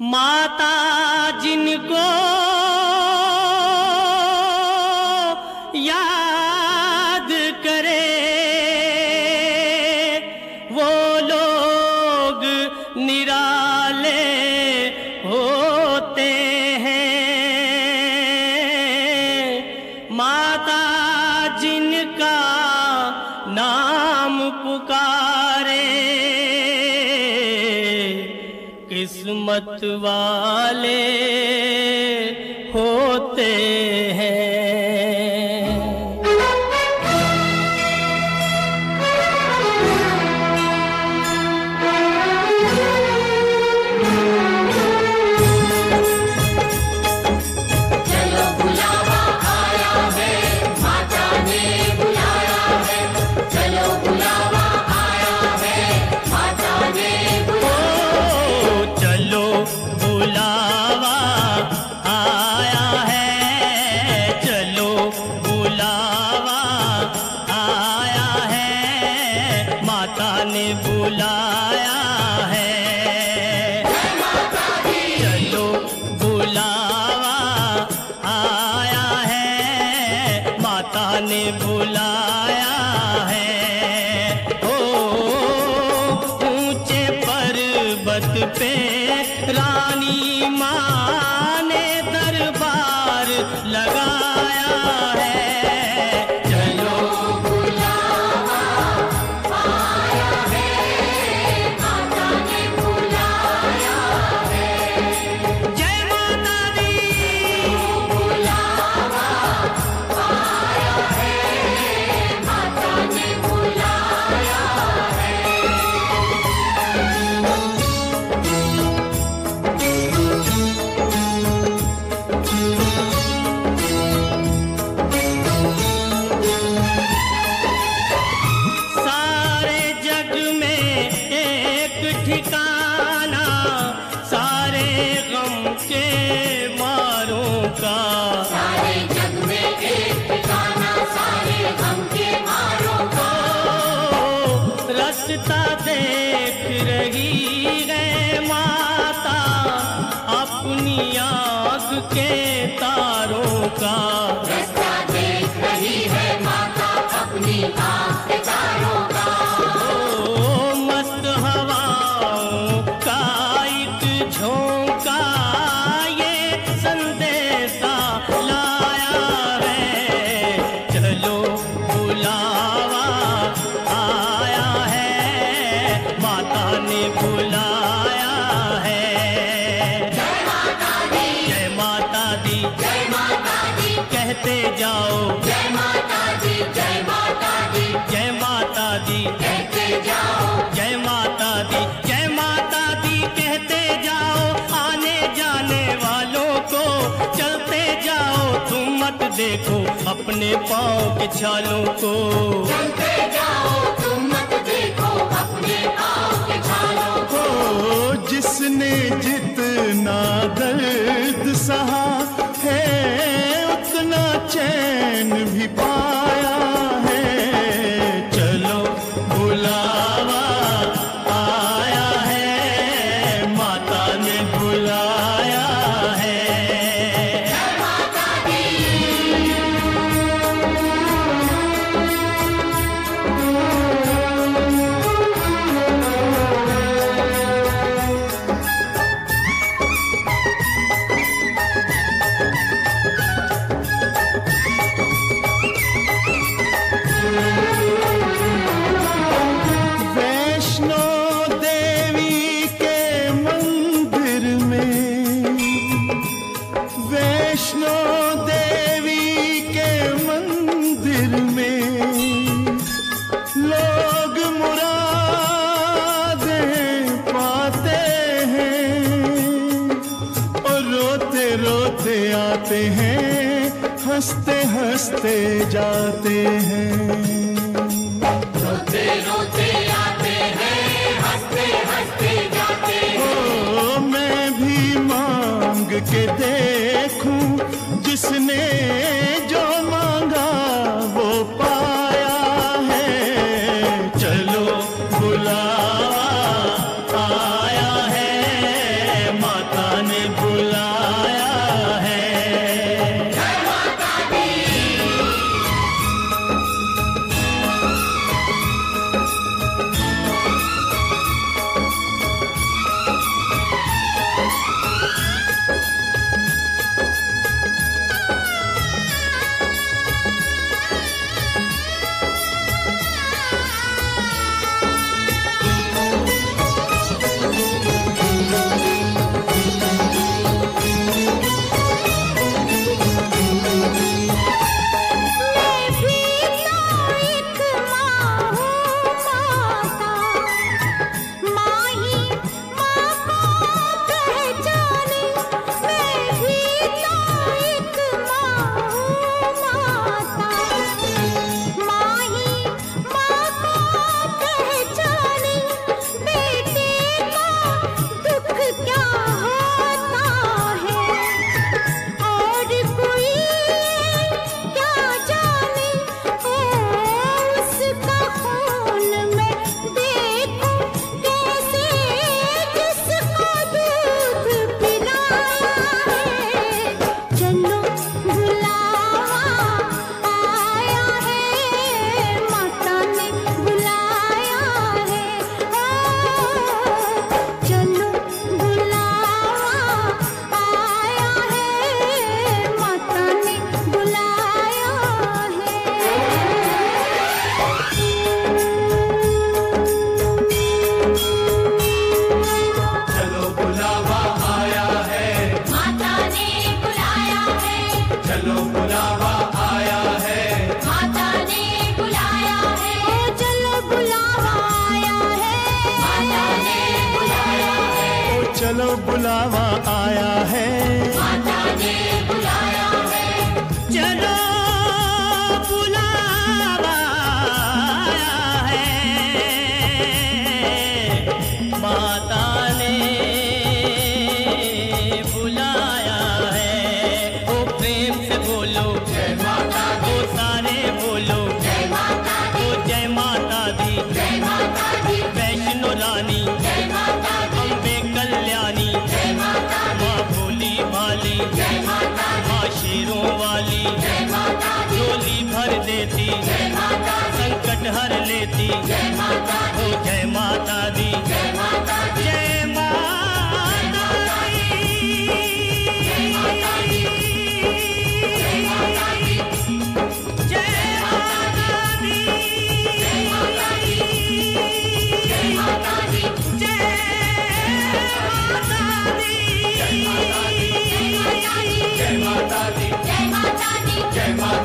माता जिनको किस्मत वाले होते माता ने बुलाया है। ओ ऊँचे पर्वत पे रास्ता देख रही है माता अपनी आग के तारों का। रास्ता देख रही है माता अपनी आँख ने बुलाया है। जय माता दी। जय माता दी। जय माता दी। कहते जाओ। जय माता दी जय माता दी। जय माता दी। कहते जाओ। जय माता दी। जय माता दी कहते जाओ। आने जाने वालों को चलते जाओ। तुम मत देखो अपने पाँव के छालों को। चलते जाओ तुम मत अपने पाँव के रोते आते हैं हँसते हँसते जाते हैं। रोते रोते आते हैं हँसते हँसते जाते हैं। ओ मैं भी मांग के देखूँ जिसने चलो बुलावा आया है। लेती संकट हर लेती हो जय माता दी जय माता माता दी जय